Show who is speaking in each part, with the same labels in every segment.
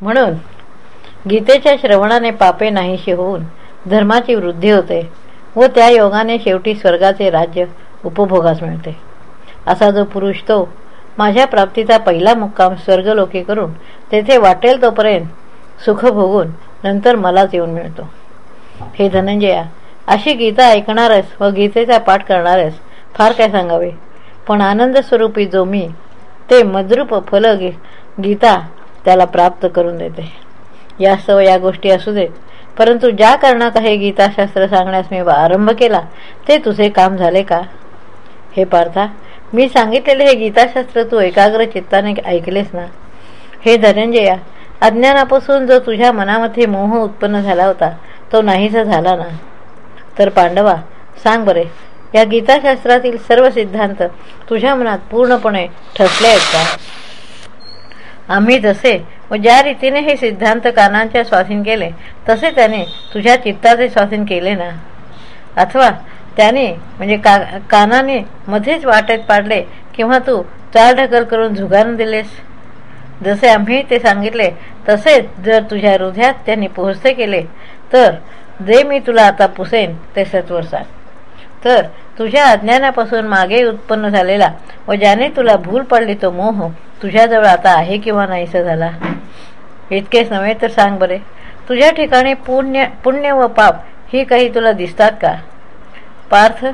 Speaker 1: म्हणून गीतेच्या श्रवणाने पापे नाहीशी होऊन धर्माची वृद्धी होते व त्या योगाने शेवटी स्वर्गाचे राज्य उपभोगास मिळते. असा जो पुरुष तो माझ्या प्राप्तीचा पहिला मुक्काम स्वर्गलोकी करून तेथे वाटेल तोपर्यंत सुख भोगून नंतर मलाच येऊन मिळतो. हे धनंजया अशी गीता ऐकणारच व गीतेचा पाठ करणारच फार काय सांगावे? पण आनंद स्वरूपी जो मी ते मद्रूप फल गीता त्याला प्राप्त करून देते. या सव या गोष्टी असू देत. परंतु ज्या कारणात हे गीताशास्त्र सांगण्यास मी आरंभ केला ते तुझे काम झाले का? हे पार्था मी सांगितलेले हे गीताशास्त्र तू एकाग्र चित्ताने ऐकलेस ना? हे धनंजया अज्ञानापासून जो तुझ्या मनामध्ये मोह उत्पन्न झाला होता तो नाहीसा झाला ना? तर पांडवा सांग बरे या गीताशास्त्रातील सर्व सिद्धांत तुझ्या मनात पूर्णपणे ठसले आहेत का? आम्ही जसे व ज्या रीतीने हे सिद्धांत कानांच्या स्वाधीन केले तसे त्याने तुझ्या चित्ताचे स्वाधीन केले ना? अथवा त्याने म्हणजे का कानाने मध्येच वाटेत पाडले किंवा तू ढकल करून झुगारून दिलेस? जसे आम्ही ते सांगितले तसेच जर तुझ्या हृदयात त्यांनी पोहोचते केले तर जे मी तुला आता पुसेन ते सत्वर सांग. तर तुझ्या अज्ञानापासून मागे उत्पन्न झालेला व ज्याने तुला भूल पडली तो मोह तुझ्याजवळ आता आहे किंवा नाहीसा झाला? इतकेच नव्हे तर सांग बरे. तुझ्या ठिकाणी पुण्य पुण्य व पाप ही काही तुला दिसतात का? पार्थ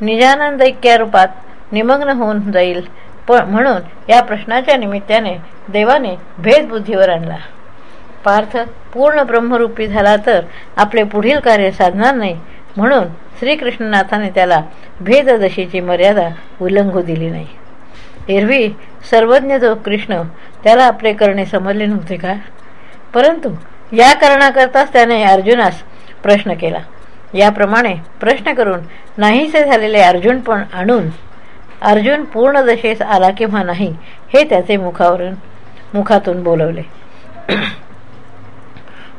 Speaker 1: निजानंद रूपात निमग्न होऊन जाईल. पण म्हणून या प्रश्नाच्या निमित्ताने देवाने भेदबुद्धीवर आणला. पार्थ पूर्ण ब्रह्मरूपी झाला तर आपले पुढील कार्य साधणार नाही. म्हणून श्रीकृष्णनाथाने त्याला भेददशीची मर्यादा उल्लंघू दिली नाही. एरवी सर्वज्ञ जो कृष्ण त्याला आपले करणे समजले नव्हते का? परंतु या कारणाकरताच त्याने अर्जुनास प्रश्न केला. याप्रमाणे प्रश्न करून नाहीसे झालेले अर्जुन पण आणून अर्जुन पूर्ण दशेस आला किंवा नाही हे त्याचे मुखावरून मुखातून बोलवले.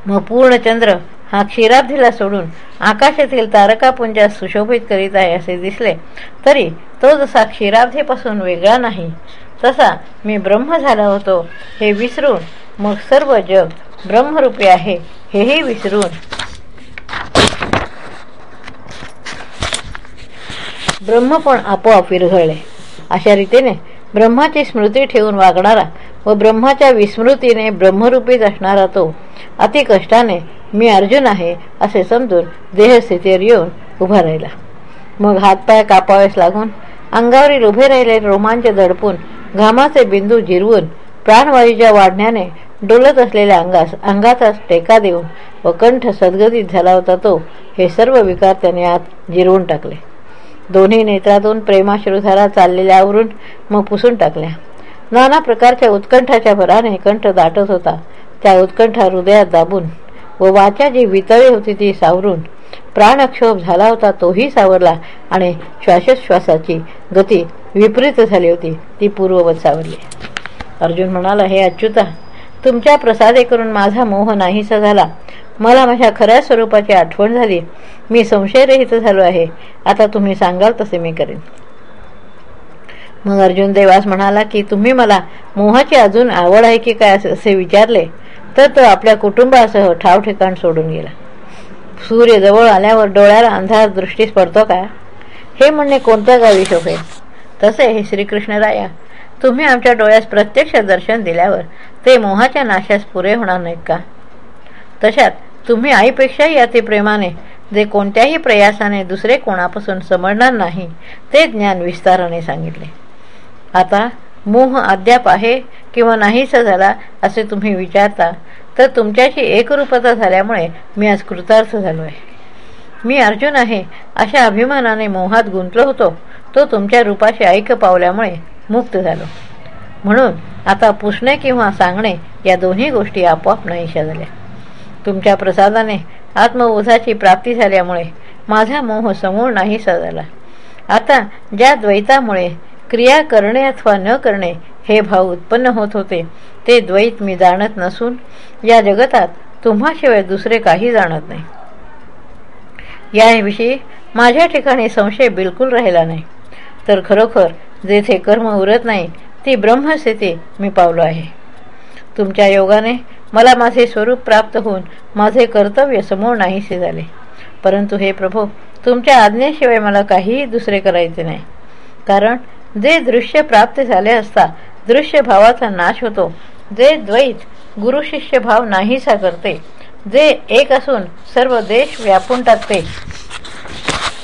Speaker 1: मग पूर्णचंद्र हा क्षीराब्धीला सोडून आकाशातील तारकापुंजात सुशोभित करीत आहे असे दिसले तरी तो जसा क्षीराब्धीपासून वेगळा नाही तसा मी ब्रह्म झाला होतो हे विसरून मग सर्व जग ब्रह्मरूपी आहे हेही विसरून. ब्रह्म पण आपोआप विरघळले. अशा रीतीने ब्रह्माची स्मृती ठेवून वागणारा व ब्रह्माच्या विस्मृतीने ब्रह्मरूपीच असणारा तो अति कष्टाने मी अर्जुन आहे असे समजून देहस्थितीवर येऊन उभा राहिला. मग हातपाय कापावेस लागून अंगावरील उभे राहिले रोमांच दडपून घामाचे बिंदू जिरवून प्राणवायूच्या वाढण्याने डोलत असलेल्या अंगास अंगाचा टेका देऊन व कंठ सद्गतीत झाला होता तो हे सर्व विकार त्याने आत जिरवून टाकले. दोन्ही नेत्रातून प्रेमाश्रुधारा चाललेल्यावरून मग पुसून टाकल्या. नाना प्रकारच्या उत्कंठाच्या भराने कंठ दाटत होता. त्या उत्कंठा हृदयात दाबून व वाचा जी वितळी होती ती सावरून. प्राणक्षोभ झाला होता तोही सावरला आणि श्वासोच्छ्वासाची गती विपरीत झाली होती ती पूर्ववत सावरली. अर्जुन म्हणाला हे अच्युता तुमच्या प्रसादे करून माझा मोह नाहीसा झाला. मला माझ्या खऱ्या स्वरूपाची आठवण झाली. मी संशयरहित झालो आहे. आता तुम्ही सांगाल तसे मी करेन. मग अर्जुन देवास म्हणाला की तुम्ही मला मोहाची अजून आवड आहे की काय असे विचारले? तर तो आपल्या कुटुंबासह ठाव ठिकाण सोडून गेला. सूर्य जवळ आल्यावर डोळ्याला अंधार दृष्टीस पडतो का? हे म्हणणे कोणत्या गावी शोभेल? तसे हे श्रीकृष्णराया तुम्ही आमच्या डोळ्यास प्रत्यक्ष दर्शन दिल्यावर ते मोहाच्या नाशास पुरे होणार नाहीत का? तशात तुम्ही आईपेक्षाही अतिप्रेमाने जे कोणत्याही प्रयासाने दुसरे कोणापासून समजणार नाही ते ज्ञान विस्ताराने सांगितले. आता मोह अद्याप आहे किंवा नाहीसा झाला असे तुम्ही विचारता तर तुमच्याशी एकरूपता झाल्यामुळे मी आज कृतार्थ झालो आहे मी अर्जुन आहे अशा अभिमानाने मोहात गुंतलो होतो. तो तुमच्या रूपाशी ऐक पावल्यामुळे मुक्त झालो. म्हणून आता पुसणे किंवा सांगणे या दोन्ही गोष्टी आपोआप नाहीशा झाल्या. तुमच्या प्रसादाने आत्मबोधाची प्राप्ती झाल्यामुळे माझा मोह समूळ नाहीसा झाला. आता ज्या द्वैतामुळे क्रिया करणे अथवा न करणे हे भाव उत्पन्न होत होते. ते द्वैत मी जाणत नसून या जगतात तुम्हाशिवाय दुसरे काही जाणत नाही. याविषयी माझ्या ठिकाणी संशय बिलकुल राहिला नाही. तर खरोखर जेथे कर्म उरत नाही ती ब्रह्मस्थिती मी पावलो आहे. तुमच्या योगाने मला माझे स्वरूप प्राप्त होऊन माझे कर्तव्य समोर नाहीसे झाले. परंतु हे प्रभू तुमच्या आज्ञेशिवाय मला काहीही दुसरे करायचे नाही. कारण जे दृश्य प्राप्त झाले असता दृश्य भावाचा नाश होतो. जे द्वैत गुरुशिष्य भाव नाहीसा करते. जे एक असून सर्व देश व्यापून टाकते.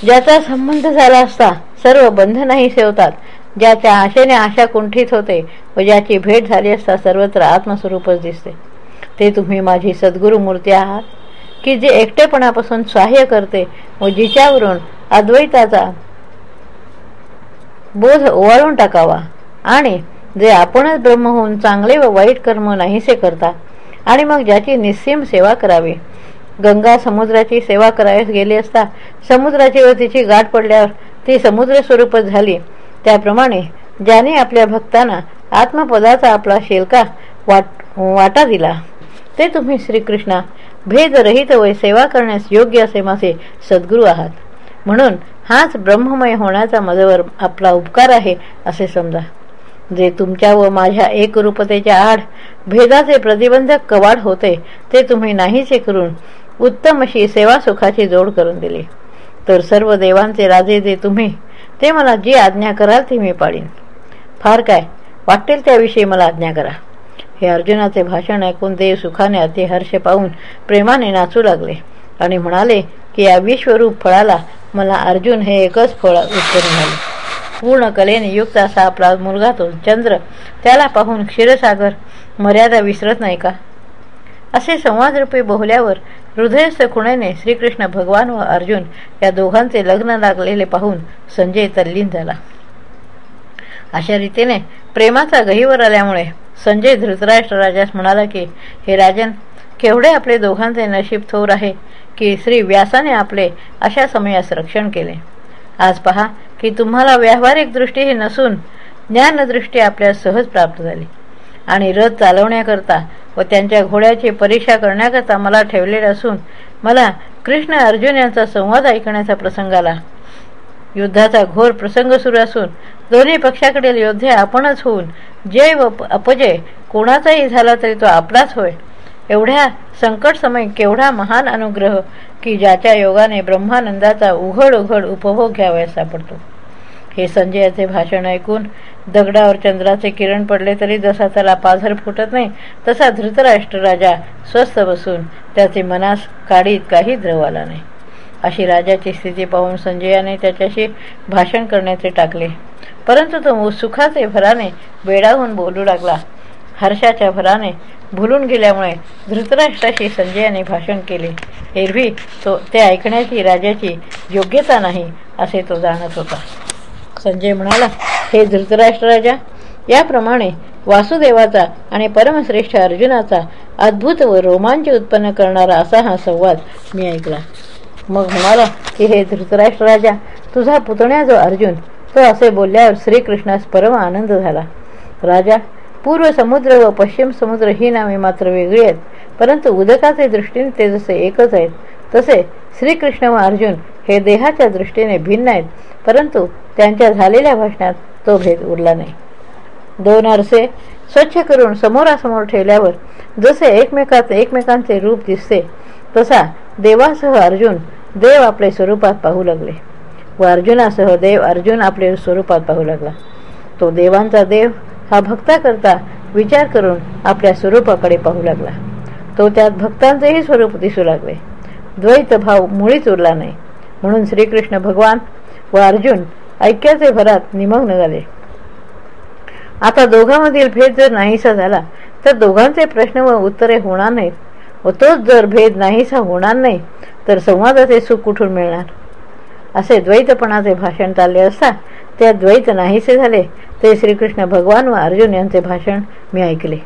Speaker 1: ज्याचा संबंध झाला असता सर्व बंधनही सेवतात. ज्याच्या आशेने आशा कुंठित होते व ज्याची भेट झाली असता सर्वत्र आत्मस्वरूपच दिसते. ते तुम्ही माझी सद्गुरू मूर्ती आहात. की जे एकटेपणापासून सहाय्य करते व जिच्यावरून अद्वैताचा बोध ओवाळून टाकावा. आणि जे आपणच ब्रह्म होऊन चांगले व वाईट कर्म नाहीसे करता आणि मग ज्याची निस्सीम सेवा करावी. गंगा समुद्राची सेवा करायस गेली असता समुद्राची व तिची गाठ पडल्यावर ती समुद्र स्वरूपच झाली. त्याप्रमाणे ज्याने आपल्या भक्तांना आत्मपदाचा आपला शेलका वाट वाटा दिला ते तुम्ही श्रीकृष्णा भेदरहित वय सेवा करण्यास योग्य असे माझे सद्गुरू आहात. म्हणून हाच ब्रह्ममय होण्याचा माझ्यावर आपला उपकार आहे असे समजा. जे तुमच्या व माझ्या एकरूपतेच्या आड भेदाचे प्रतिबंधक कवाड होते ते तुम्ही नाहीसे करून उत्तम अशी सेवा सुखाची जोड करून दिली. तर सर्व देवांचे राजे जे तुम्ही ते मला जी आज्ञा कराल ती मी पाळीन फार काय वाटेल त्याविषयी मला आज्ञा करा. हे अर्जुनाचे भाषण ऐकून देव सुखाने अति हर्ष पाहून प्रेमाने नाचू लागले आणि म्हणाले की या विश्वरूप फळाला मला अर्जुन हे एकच फळ उत्तर झाले. पूर्ण कलेने युक्त असा आपला मुलगा तो चंद्र. त्याला पाहून क्षीरसागर मर्यादा विसरत नाही का? असे संवादरूपी बोहल्यावर हृदयस्थ खुणेने श्रीकृष्ण भगवान व अर्जुन या दोघांचे लग्न लागलेले पाहून संजय तल्लीन झाला. अशा रीतीने प्रेमाचा गहीवर आल्यामुळे संजय धृतराष्ट्र राजास म्हणाला की हे राजन केवढे आपले दोघांचे नशीब थोर आहे की श्री व्यासाने आपले अशा समयास रक्षण केले. आज पहा की तुम्हाला व्यावहारिक दृष्टीही नसून ज्ञानदृष्टी आपल्या सहज प्राप्त झाली. आणि रथ चालवण्याकरता व त्यांच्या घोड्याची परीक्षा करण्याकरता मला ठेवलेले असून मला कृष्ण अर्जुन यांचा संवाद ऐकण्याचा प्रसंग आला. युद्धाचा घोर प्रसंग सुरू असून दोन्ही पक्षाकडील योद्धे आपणच होऊन जय व अपजय कोणाचाही झाला तरी तो आपलाच होय. एवढ्या संकट समय केवढा महान अनुग्रह की ज्याच्या योगाने ब्रह्मानंदाचा उघड उघड उपभोग घ्यावयास सापडतो. हे संजयाचे भाषण ऐकून दगडावर चंद्राचे किरण पडले तरी जसा त्याला पाझर फुटत नाही तसा धृतराष्ट्र राजा स्वस्थ बसून त्याचे मनास काढीत काही द्रव आला नाही. अशी राजाची स्थिती पाहून संजयाने त्याच्याशी भाषण करण्याचे टाकले. परंतु तो सुखाचे भराने बेडाहून बोलू लागला. हर्षाच्या भराने भुलून गेल्यामुळे धृतराष्ट्राशी संजयाने भाषण केले. एरवी तो ते ऐकण्याची राजाची योग्यता नाही असे तो जाणत होता. संजय म्हणाला हे धृतराष्ट्र राजा याप्रमाणे वासुदेवाचा आणि परमश्रेष्ठ अर्जुनाचा अद्भुत व रोमांच उत्पन्न करणारा असा हा संवाद मी ऐकला. मग म्हणाला की हे धृतराष्ट्र राजा तुझा पुतण्या जो अर्जुन. तो असे बोलल्यावर श्रीकृष्णास परम आनंद झाला. राजा पूर्व समुद्र व पश्चिम समुद्र ही नावे मात्र वेगळी आहेत. परंतु उदकाचे दृष्टीने ते जसे एकच आहेत तसे श्रीकृष्ण व अर्जुन हे देहाच्या दृष्टीने भिन्न आहेत. परंतु त्यांच्या झालेल्या भाषणात तो भेद उरला नाही. दोन आरसे स्वच्छ करून समोरासमोर ठेवल्यावर जसे एकमेकात एकमेकांचे रूप दिसते तसा देवासह अर्जुन देव आपले स्वरूपात पाहू लागले व अर्जुनासह देव अर्जुन आपले स्वरूपात पाहू लागला. तो देवांचा देव हा भक्ताकरता विचार करून आपल्या स्वरूपाकडे पाहू लागला. तो त्यात भक्तांचेही स्वरूप दिसू लागले. द्वैत भाव मुळीच उरला नाही. म्हणून श्रीकृष्ण भगवान व अर्जुन ऐक्याचे भरात निमग्न झाले. आता दोघांमधील भेद जर नाहीसा झाला तर दोघांचे प्रश्न व उत्तरे होणार नाहीत व तोच जर भेद नाहीसा होणार नाही तर संवादाचे सुख कुठून मिळणार? असे द्वैतपणाचे भाषण चालले असता त्या द्वैत नाहीसे झाले. ते श्रीकृष्ण भगवान व अर्जुन यांचे भाषण मी ऐकले.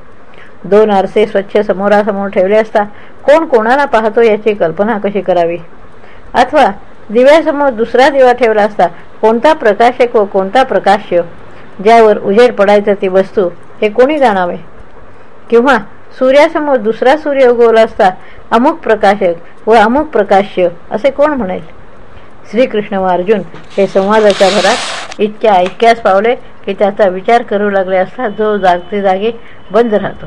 Speaker 1: दोन आरसे स्वच्छ समोरासमोर ठेवले असता कोण कोणाला पाहतो याची कल्पना कशी करावी? अथवा दिव्यासमोर दुसरा दिवा ठेवला असता कोणता प्रकाशक व कोणता प्रकाश्य ज्यावर उजेड पडायचं ती वस्तू हे कोणी जाणावे? किंवा सूर्यासमोर दुसरा सूर्य उगवला असता अमुक प्रकाशक व अमुक प्रकाश्य असे कोण म्हणेल? श्रीकृष्ण व अर्जुन हे संवादाच्या भरात इतक्या ऐक्यास पावले की त्याचा विचार करू लागले असता जो जागते जागे बंद राहतो.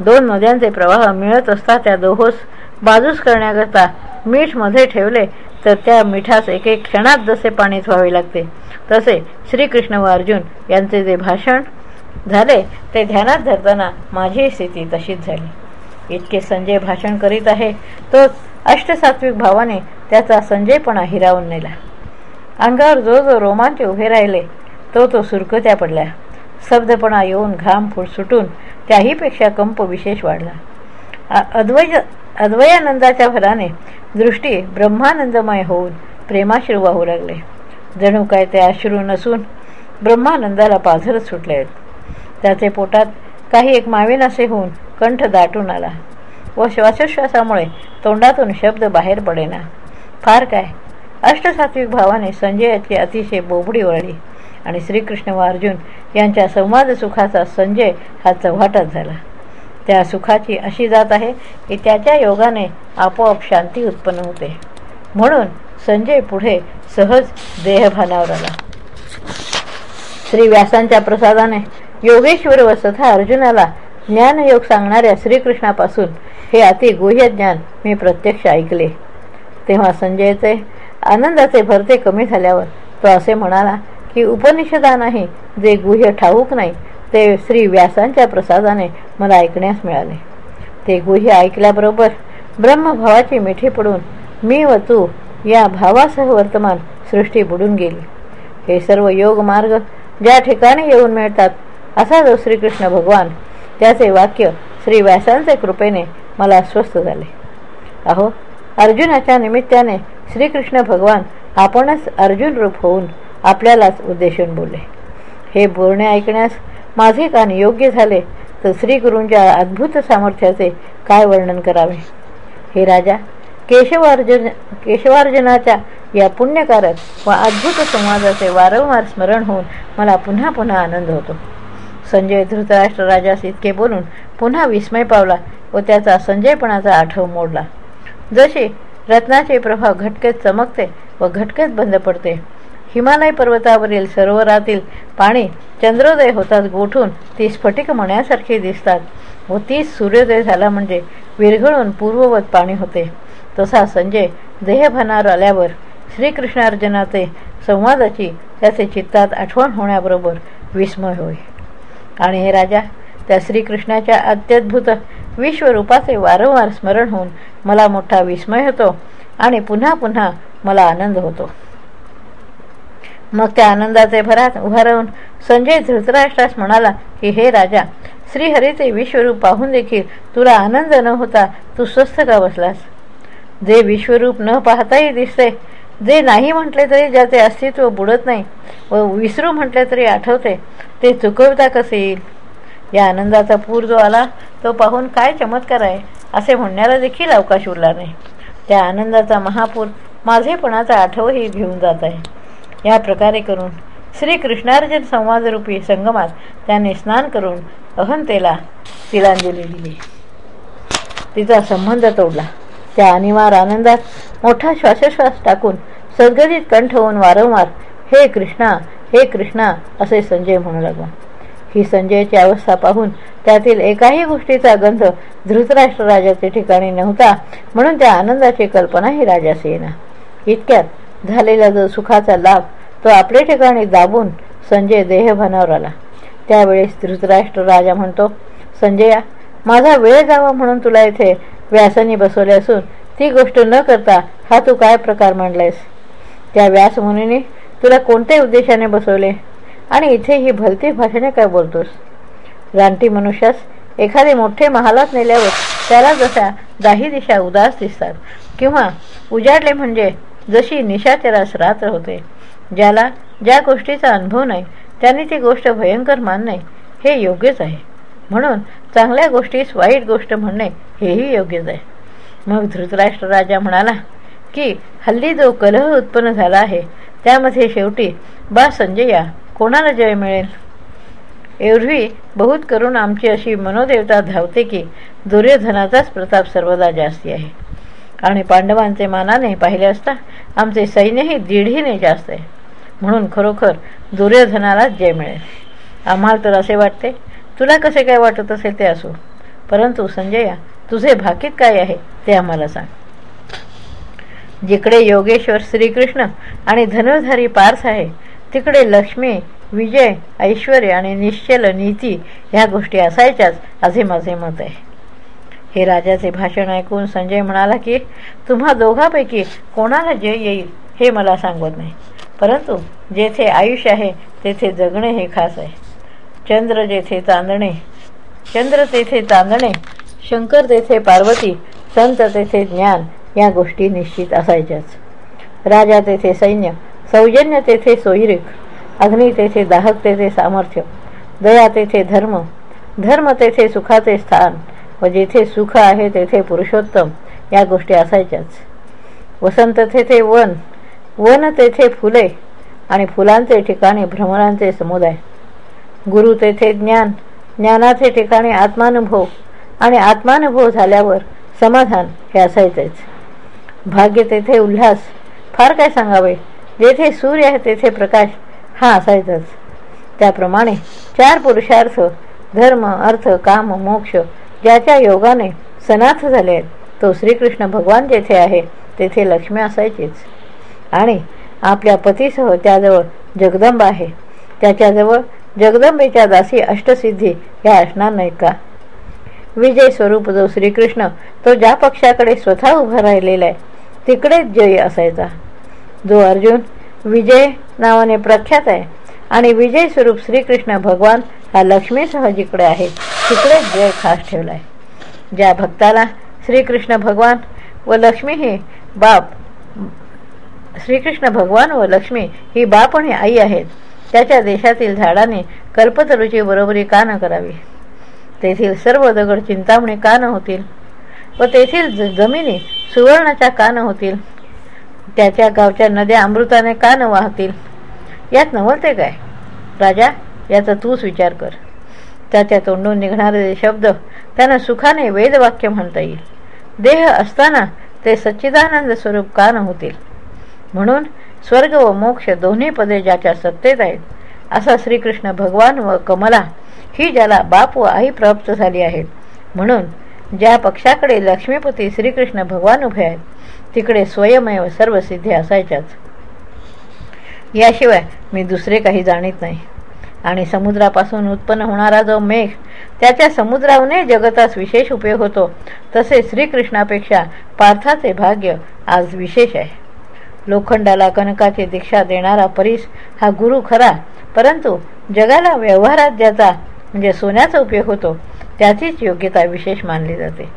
Speaker 1: दोन नद्यांचे प्रवाह मिळत असता त्या दोहोस बाजूस करण्याकरता मीठमध्ये ठेवले तर त्या मिठास एक एक क्षणात जसे पाणीच व्हावे लागते तसे श्रीकृष्ण व अर्जुन यांचे जे भाषण झाले ते ध्यानात धरताना माझी स्थिती तशीच झाली. इतके संजय भाषण करीत आहे तोच अष्टसात्विक भावाने त्याचा संजयपणा हिरावून नेला. अंगावर जो जो रोमांच उभे राहिले. तो तो सुरकत्या पडल्या शब्दपणा येऊन घाम फुट सुटून त्याहीपेक्षा कंप विशेष वाढला. अद्वय अद्वयानंदाच्या भराने दृष्टी ब्रह्मानंदमय होऊन प्रेमाश्रू वाहू लागले. जणू काय ते अश्रू नसून ब्रह्मानंदाला पाझरच सुटले आहेत. त्याचे पोटात काही एक मावेन असे होऊन कंठ दाटून आला. व श्वासोश्वासामुळे तोंडातून शब्द बाहेर पडेना. फार काय? अष्टसात्विक भावाने संजयाची अतिशय बोबडी वळली आणि श्रीकृष्ण व अर्जुन यांच्या संवाद सुखाचा संजय हा चव्हाटाच झाला. त्या सुखाची अशी जात आहे की त्याच्या योगाने आपोआप शांती उत्पन्न होते. म्हणून संजय पुढे सहज देहभानावर आला. श्री व्यासांच्या प्रसादाने योगेश्वर व सथा अर्जुनाला ज्ञानयोग सांगणाऱ्या श्रीकृष्णापासून हे अति गुह्य ज्ञान मी प्रत्यक्ष ऐकले. तेव्हा संजयचे आनंदाचे भरते कमी झाल्यावर तो असे म्हणाला की उपनिषदा नाही जे गुह्य ठाऊक नाही ते श्री व्यासांच्या प्रसादाने मला ऐकण्यास मिळाले. ते गुह्य ऐकल्याबरोबर ब्रह्मभावाची मिठी पडून मी व तू या भावासह वर्तमान सृष्टी बुडून गेली. हे सर्व योग मार्ग ज्या ठिकाणी येऊन मिळतात असा जो श्रीकृष्ण भगवान त्याचे वाक्य श्री व्यासांचे कृपेने मला अस्वस्थ झाले. अहो अर्जुनाच्या निमित्ताने श्रीकृष्ण भगवान आपणच अर्जुन रूप होऊन आपल्यालाच उद्देशून बोलले. हे बोलणे ऐकण्यास माझे कान योग्य झाले तर श्रीगुरूंच्या अद्भुत सामर्थ्याचे काय वर्णन करावे? हे राजा केशवार्जुन केशवार्जुनाच्या या पुण्यकारक व अद्भुत संवादाचे वारंवार स्मरण होऊन मला पुन्हा पुन्हा आनंद होतो. संजय धृतराष्ट्र राजास इतके बोलून पुन्हा विस्मय पावला व त्याचा संजयपणाचा आठव मोडला. जशी रत्नाचे प्रभाव घटकेत चमकते व घटकेत बंद पडते. हिमालय पर्वतावरील सरोवरातील पाणी चंद्रोदय होताच गोठून ती स्फटिक म्हणण्यासारखी दिसतात व तीच सूर्योदय झाला म्हणजे विरघळून पूर्ववत पाणी होते. तसा संजय देहभानावर आल्यावर श्रीकृष्णार्जुनाचे संवादाची त्याचे चित्तात आठवण होण्याबरोबर विस्मय होय. आणि हे राजा त्या श्रीकृष्णाच्या अत्यद्भुत विश्वरूपाचे वारंवार स्मरण होऊन मला मोठा विस्मय होतो आणि पुन्हा पुन्हा मला आनंद होतो. मग त्या आनंदाचे भरात उभा राहून संजय धृतराष्ट्रास म्हणाला की हे राजा श्रीहरीचे विश्वरूप पाहून देखील तुला आनंद न होता तू स्वस्थ का बसलास? जे विश्वरूप न पाहताही दिसते जे नाही म्हटले तरी ज्याचे अस्तित्व बुडत नाही व विसरू म्हटले तरी आठवते ते चुकवता कसे येईल? या आनंदाचा पूर जो आला तो पाहून काय चमत्कार आहे असे म्हणण्याला देखील अवकाश उरला नाही. त्या आनंदाचा महापूर माझेपणाचा आठवही घेऊन जात आहे. या प्रकारे करून श्रीकृष्णार्जन संवादरूपी संगमात त्याने स्नान करून अहंतेला तिलांजली दिली. तिचा संबंध तोडला. त्या अनिवार आनंदात मोठा श्वासोश्वास टाकून सद्गदित कंठ होऊन वारंवार हे कृष्णा हे कृष्णा असे संजय म्हणू लागला. ही संजयची अवस्था पाहून त्यातील एकाही गोष्टीचा गंध धृतराष्ट्र राजाचे ठिकाणी नव्हता म्हणून त्या आनंदाची कल्पनाही राजास येईना. इतक्यात झालेला जो सुखाचा लाभ तो आपल्या ठिकाणी दाबून संजय देहभानावर आला. त्यावेळेस धृतराष्ट्र राजा म्हणतो संजया माझा वेळ जावा म्हणून तुला इथे व्यासाने बसवले असून ती गोष्ट न करता हा तू काय प्रकार मांडलायस त्या व्यासमुनीने तुला कोणत्या उद्देशाने बसवले? आणि इथे ही भलती भाषणे काय बोलतोस? रानटी मनुष्यास एखादे मोठे महालात नेल्यावर त्याला जशा दाही दिशा उदास दिसतात किंवा उजाडले म्हणजे जशी निशाचरास रात्र होते ज्याला ज्या गोष्टीचा अनुभव नाही त्याने ती गोष्ट भयंकर मानणे हे योग्यच आहे. म्हणून चांगल्या गोष्टीस वाईट गोष्ट म्हणणे हेही योग्यच आहे. मग धृतराष्ट्र राजा म्हणाला की हल्ली जो कलह उत्पन्न झाला आहे त्यामध्ये शेवटी बा संजया कोणाला जय मिळेल? एवढी बहुत करून आमची अशी मनोदेवता धावते की दुर्योधनाचाच प्रताप सर्वदा जास्ती आहे. आणि पांडवांचे मानाने पाहिले असता आमचे सैन्यही दीडहीने जास्त आहे. म्हणून खरोखर दुर्योधनालाच जय मिळेल. आम्हाला तर असे वाटते तुला कसे काय वाटत असेल ते असो. परंतु संजया तुझे भाकीत काय आहे ते आम्हाला सांग. जिकडे योगेश्वर श्रीकृष्ण आणि धनुर्धारी पार्थ आहे तिकडे लक्ष्मी विजय ऐश्वर आणि निश्चल नीती ह्या गोष्टी असायच्याच असे माझे मत आहे हे राजाचे भाषण ऐकून संजय म्हणाला की तुम्हा दोघांपैकी कोणाला जय येईल हे मला सांगत नाही. परंतु जेथे आयुष्य आहे तेथे जगणे हे खास आहे. चंद्र जेथे चांदणे चंद्र तेथे चांदणे शंकर तेथे पार्वती संत तेथे ज्ञान या गोष्टी निश्चित असायच्याच. राजा तेथे सैन्य सौजन्य तेथे सोयरिक अग्नी तेथे दाहक तेथे सामर्थ्य दया तेथे धर्म धर्म तेथे सुखाचे स्थान व जेथे सुख आहे तेथे पुरुषोत्तम या गोष्टी असायच्याच. वसंत तेथे वन वन तेथे फुले आणि फुलांचे ठिकाणी भ्रमणांचे समुदाय. गुरु तेथे ज्ञान ज्ञानाचे ठिकाणी आत्मानुभव आणि आत्मानुभव झाल्यावर समाधान हे असायचेच. भाग्य तेथे उल्हास फार काय सांगावे? जेथे सूर्य आहे तेथे प्रकाश. हा असायचाच. त्याप्रमाणे चार पुरुषार्थ धर्म अर्थ काम मोक्ष ज्याच्या योगाने सनाथ झाले आहेत तो श्रीकृष्ण भगवान जेथे आहे तेथे लक्ष्मी असायचीच. आणि आपल्या पतीसह त्याजवळ जगदंब आहे. त्याच्याजवळ जगदंबेच्या दासी अष्टसिद्धी ह्या असणार नाहीत का? विजय स्वरूप जो श्रीकृष्ण तो ज्या पक्षाकडे स्वतः उभा राहिलेला आहे तिकडेच जय असायचा. जो अर्जुन विजय नावाने प्रख्यात आहे. आणि विजय स्वरूप श्रीकृष्ण भगवान हा लक्ष्मीसह जिकडे आहे. तिकडे जय खास ठेवला आहे ज्या भक्ताला श्रीकृष्ण भगवान व लक्ष्मी हे बाप श्रीकृष्ण भगवान व लक्ष्मी ही बाप आणि आई आहेत. त्याच्या देशातील झाडाने कल्पतरूची बरोबरी का न करावी? तेथील सर्व दगड चिंतामणी का न होतील? व तेथील जमिनी सुवर्णाच्या का न होतील? त्याच्या गावच्या नद्या अमृताने का न वाहतील? यात नवलते काय? राजा याचा तूच विचार कर. त्याच्या तोंडून निघणारे शब्द त्यांना सुखाने वेदवाक्य म्हणता येईल. देह असताना ते सच्चिदानंद स्वरूप का न होतील? म्हणून स्वर्ग व मोक्ष दोन्ही पदे ज्याच्या सत्तेत आहेत असा श्रीकृष्ण भगवान व कमला ही ज्याला बाप व आई प्राप्त झाली आहेत म्हणून ज्या पक्षाकडे लक्ष्मीपती श्रीकृष्ण भगवान उभे आहेत तिकडे स्वयमेव सर्व सिद्धी असायच्याच. याशिवाय मी दुसरे काही जाणीत नाही. आणि समुद्रापासून उत्पन्न होणारा जो मेघ त्याच्या समुद्राने जगतास विशेष उपयोग होतो. तसे श्रीकृष्णापेक्षा पार्थाचे भाग्य आज विशेष आहे. लोखंडाला कनकाची दीक्षा देणारा परीस हा गुरु खरा परंतु जगाला व्यवहारात ज्याचा म्हणजे सोन्याचा उपयोग होतो त्याचीच योग्यता विशेष मानली जाते.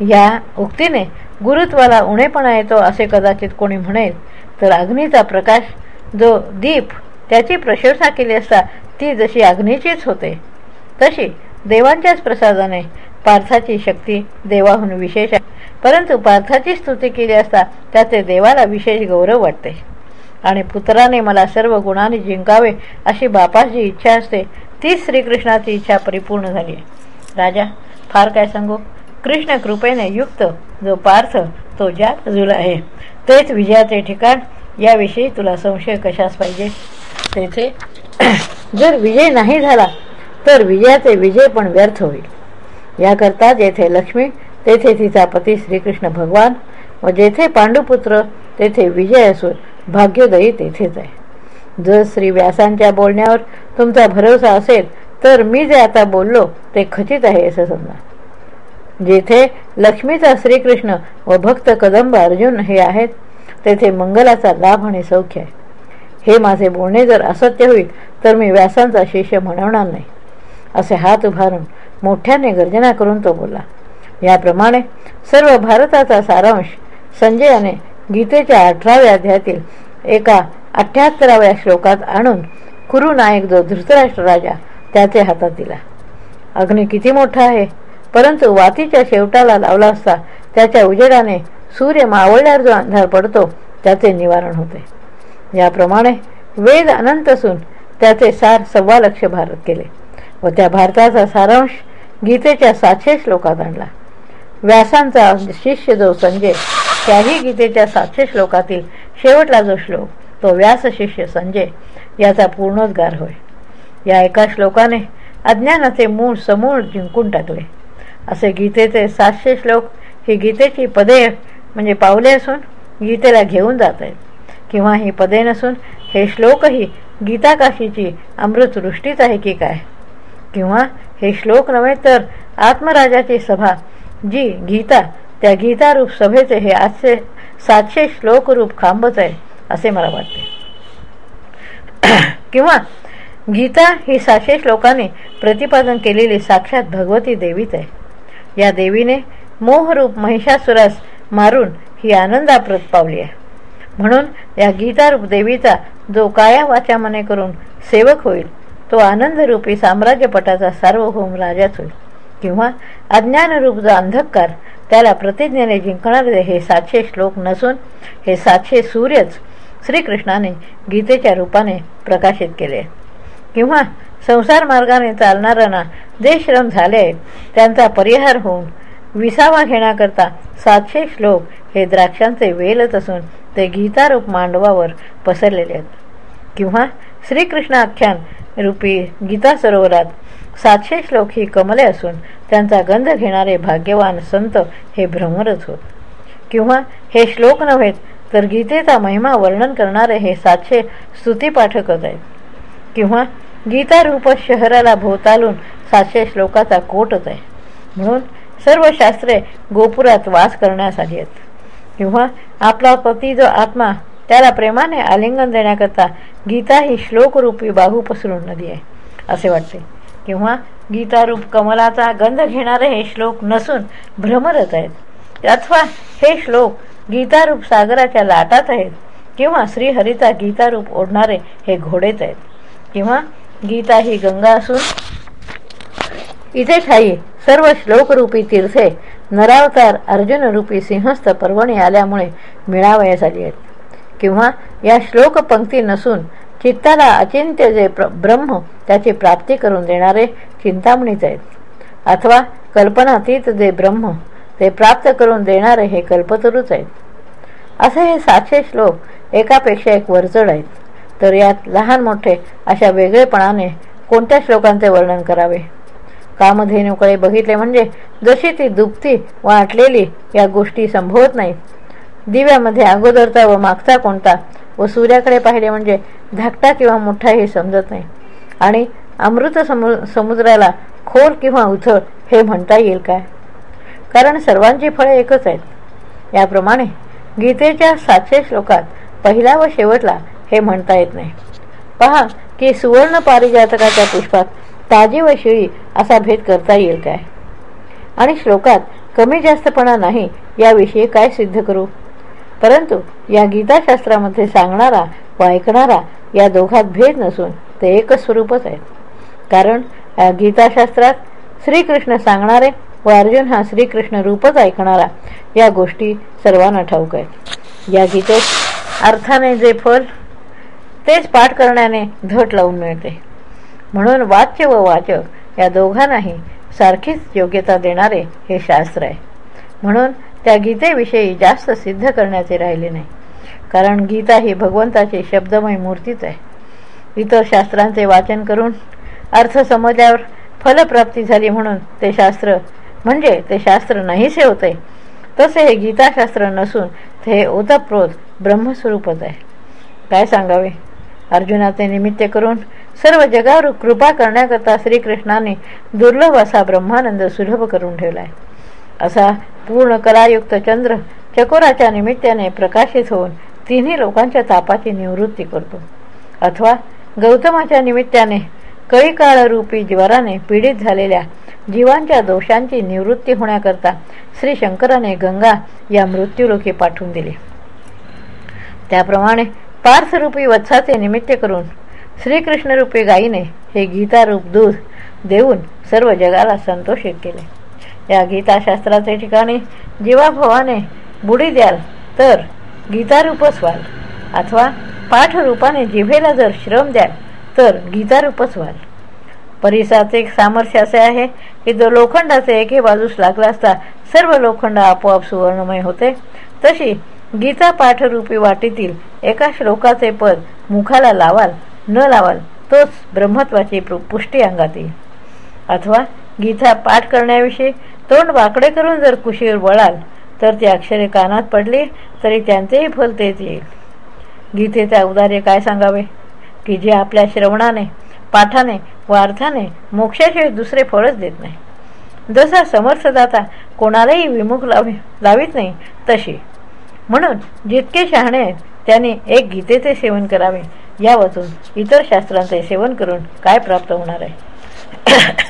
Speaker 1: या उक्तीने गुरुत्वाला उणेपणा येतो असे कदाचित कोणी म्हणेल. तर अग्नीचा प्रकाश जो दीप त्याची प्रशंसा केली असता ती जशी अग्नीचीच होते तशी देवांच्याच प्रसादाने पार्थाची शक्ती देवाहून विशेष आहे. परंतु पार्थाची स्तुती केली असता त्याचे देवाला विशेष गौरव वाटते. आणि पुत्राने मला सर्व गुणांनी जिंकावे अशी बापाची इच्छा असते तीच श्रीकृष्णाची इच्छा परिपूर्ण झाली राजा फार काय सांगू? कृष्ण कृपेने युक्त जो पार्थ तो ज्या बाजूला आहे. तेच विजयाचे ठिकाण याविषयी तुला संशय कशास पाहिजे? तेथे जर विजय नाही झाला तर विजयाचे विजय पण व्यर्थ होईल. याकरता जेथे लक्ष्मी तेथे तिचा पती श्रीकृष्ण भगवान व जेथे पांडुपुत्र तेथे विजय असून भाग्योदयी तेथेच आहे. जर श्री व्यासांच्या बोलण्यावर तुमचा भरोसा असेल तर मी जे आता बोललो ते खचित आहे असं समजा. जेथे लक्ष्मीचा श्रीकृष्ण व भक्त कदंब अर्जुन हे आहेत तेथे मंगलाचा लाभ आणि सौख्य आहे. हे माझे बोलणे जर असत्य होईल तर मी व्यासांचा शिष्य म्हणवणार नाही. असे हात उभारून मोठ्याने गर्जना करून तो बोलला याप्रमाणे सर्व भारताचा सारांश संजयाने गीतेच्या अठराव्या अध्यायातील एका अठ्याहत्तराव्या श्लोकात आणून कुरुनायक जो धृतराष्ट्र राजा त्याचे हातात दिला. अग्नी किती मोठा आहे परंतु वातीच्या शेवटाला लावला असता त्याच्या उजेडाने सूर्य मावळल्यावर जो अंधार पडतो त्याचे निवारण होते. याप्रमाणे वेद अनंत असून त्याचे सार सव्वा लक्ष भारत केले व त्या भारताचा सारांश गीतेच्या सातशे श्लोकात आणला. व्यासांचा शिष्य जो संजय त्याही गीतेच्या सातशे श्लोकातील शेवटला जो श्लोक तो व्यास शिष्य संजय याचा पूर्णोद्गार होय. या एका श्लोकाने अज्ञानाचे मूळ समूळ जिंकून टाकले. असे गीतेचे सातशे श्लोक ही गीतेची पदे म्हणजे पावले असून गीतेला घेऊन जात आहेत. किंवा ही पदे नसून हे श्लोकही गीताकाशीची अमृतवृष्टीच आहे की काय? किंवा हे श्लोक नव्हे तर आत्मराजाची सभा जी गीता त्या गीतारूप सभेचे हे आजचे सातशे श्लोकरूप खांबच आहे असे मला वाटते. किंवा गीता ही सातशे श्लोकाने प्रतिपादन केलेली साक्षात भगवती देवीच आहे. या देवीने मोहरूप महिषासुरास मारून ही आनंदाप्रत पावली आहे. म्हणून या गीतारूप देवीचा जो काया वाचा मने करून सेवक होईल तो आनंदरूपी साम्राज्यपटाचा सार्वभौम राजाच होईल. किंवा अज्ञानरूप जो अंधकार त्याला प्रतिज्ञेने जिंकणारे हे सातशे श्लोक नसून हे सातशे सूर्यच श्रीकृष्णाने गीतेच्या रूपाने प्रकाशित केले. किंवा संसार मार्गाने चालणाऱ्यांना जे श्रम झाले आहेत त्यांचा परिहार होऊन विसावा घेण्याकरता सातशे श्लोक हे द्राक्षांचे वेलच असून ते गीतारूप मांडवावर पसरलेले आहेत. किंवा श्रीकृष्ण आख्यान रूपी गीता सरोवरात सातशे श्लोक ही कमले असून त्यांचा गंध घेणारे भाग्यवान संत हे भ्रमरच होत. किंवा हे श्लोक नव्हेत तर गीतेचा महिमा वर्णन करणारे हे सातशे स्तुतीपाठकच आहेत. किंवा गीतारूप शहराला भोवतालून सातशे श्लोकाचा कोटच आहे. म्हणून सर्व शास्त्रे गोपुरात वास करण्यास आली आहेत. किंवा आपला पती जो आत्मा त्याला प्रेमाने आलिंगन देण्याकरता गीता ही श्लोकरूपी बाहू पसरून नदी आहे असे वाटते. किंवा गीतारूप कमलाचा गंध घेणारे हे श्लोक नसून भ्रमरत आहेत. अथवा हे श्लोक गीतारूप सागराच्या लाटात आहेत किंवा श्रीहरिता गीतारूप ओढणारे हे घोडेच आहेत. किंवा गीता ही गंगा असून इथे ठाई सर्व श्लोकरूपी तीर्थे नरावतार अर्जुनरूपी सिंहस्थ पर्वणी आल्यामुळे मिळावयास आली आहेत. किंवा या श्लोक पंक्ती नसून चित्ताला अचिंत्य जे ब्रह्म त्याची प्राप्ती करून देणारे चिंतामणीच आहेत. अथवा कल्पनातीत जे ब्रह्म ते प्राप्त करून देणारे हे कल्पतरूच आहेत. असे हे सातशे श्लोक एकापेक्षा एक वरचढ आहेत. तर यात लहान मोठे अशा वेगळेपणाने कोणत्या श्लोकांचे वर्णन करावे? कामधेनुकडे बघितले म्हणजे जशी ती दुपती वाटलेली या गोष्टी संभवत नाहीत दिव्यामध्ये अगोदरचा व मागचा कोणता व सूर्याकडे पाहिले म्हणजे धाकटा किंवा मोठा हे समजत नाही. आणि अमृत समु समुद्राला खोल किंवा उथळ हे म्हणता येईल काय? कारण सर्वांची फळे एकच आहेत. याप्रमाणे गीतेच्या सातशे श्लोकात पहिला व शेवटला हे म्हणता येत नाही. पहा की सुवर्ण पारिजातकाच्या पुष्पात ताजी व शिळी असा भेद करता येईल काय? आणि श्लोकात कमी जास्तपणा नाही याविषयी काय सिद्ध करू? परंतु या गीताशास्त्रामध्ये सांगणारा व ऐकणारा या दोघात भेद नसून ते एकच स्वरूपच आहे कारण गीताशास्त्रात श्रीकृष्ण सांगणारे व अर्जुन हा श्रीकृष्ण रूपच ऐकणारा या गोष्टी सर्वांना ठाऊक आहेत. या गीतेत अर्थाने जे फल तेच पाठ करण्याने धट लावून मिळते. म्हणून वाच्य व वाचक या दोघांनाही सारखीच योग्यता देणारे हे शास्त्र आहे. म्हणून त्या गीतेविषयी जास्त सिद्ध करण्याचे राहिले नाही. कारण गीता ही भगवंताची शब्दमय मूर्तीच आहे. इतर शास्त्रांचे वाचन करून अर्थ समजल्यावर फलप्राप्ती झाली म्हणून ते शास्त्र म्हणजे ते शास्त्र नाहीसे होते तसे हे गीताशास्त्र नसून ते ओतप्रोत ब्रह्मस्वरूपच आहे. काय सांगावे? अर्जुनाचे निमित्त करून सर्व जगावर कृपा करण्याकरता श्रीकृष्णाने दुर्लभ असा ब्रह्मानंद सुलभ करून ठेवला आहे असा पूर्ण कलायुक्त चंद्र चकोराच्या निमित्ताने प्रकाशित होऊन तिन्ही लोकांच्या तापाची निवृत्ती करतो. अथवा गौतमाच्या निमित्ताने कळी काळरूपी ज्वराने पीडित झालेल्या जीवांच्या दोषांची निवृत्ती होण्याकरता श्री शंकराने गंगा या मृत्यूलोकी पाठवून दिली. त्याप्रमाणे पार्थरूपी वत्साचे निमित्त करून श्रीकृष्णरूपी गायीने हे गीतारूप दूध देऊन सर्व जगाला संतोषित केले. या गीताशास्त्राचे ठिकाणी जीवाभवाने बुडी द्याल तर गीतारूपच व्हाल अथवा पाठरूपाने जिभेला जर श्रम द्याल तर गीतारूपच व्हाल परिसाचे सामर्थ्य असे आहे की जो लोखंडाचे एके बाजूस लागला असता सर्व लोखंड आपोआप सुवर्णमय होते. तशी गीता पाठरूपी वाटीतील एका श्लोकाचे पद मुखाला लावाल न लावाल तोच ब्रह्मत्वाची पुष्टी अंगात येईल अथवा गीता पाठ करण्याविषयी तोंड वाकडे करून जर कुशीवर वळाल तर ती अक्षरे कानात पडली तरी त्यांचेही फल तेच येईल. गीतेचे औदार्य काय सांगावे? की जे आपल्या श्रवणाने पाठाने व अर्थाने मोक्षाशिवाय दुसरे फळच देत नाही. जसा समर्थदाता कोणालाही विमुख लावी लावित नाही तशी म्हणून जितके शहाणे आहेत एक गीतेचे सेवन करावे. या वाचून इतर शास्त्रांचे सेवन करून काय प्राप्त होणार आहे?